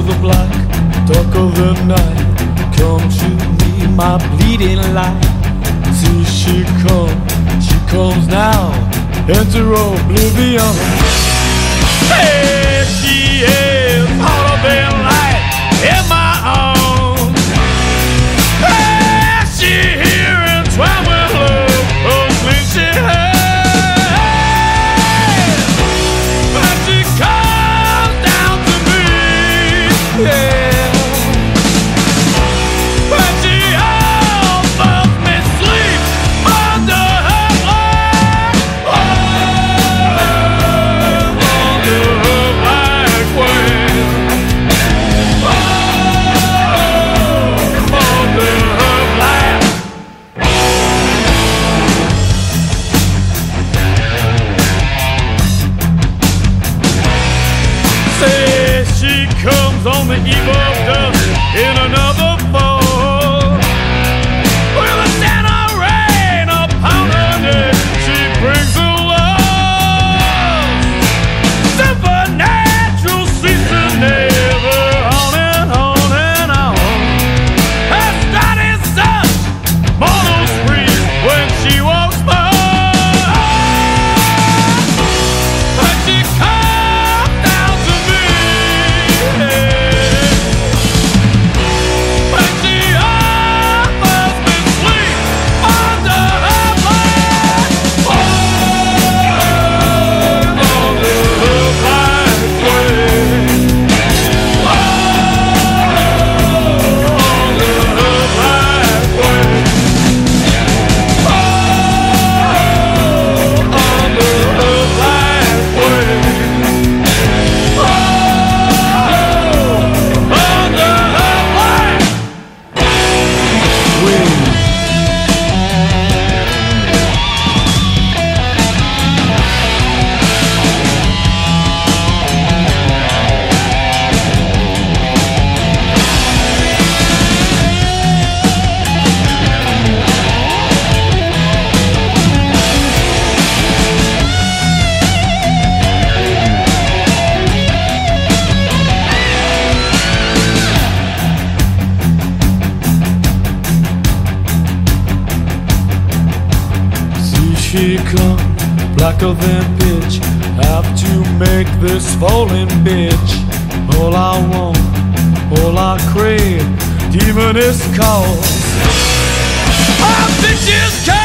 of the black, dark of the night. Come to me, my bleeding light. See, she comes, she comes now. Enter oblivion. Hey! on the eve of death uh, in another. she come, blacker than pitch. Have to make this falling bitch. All I want, all I crave, demon is cause. Our bitches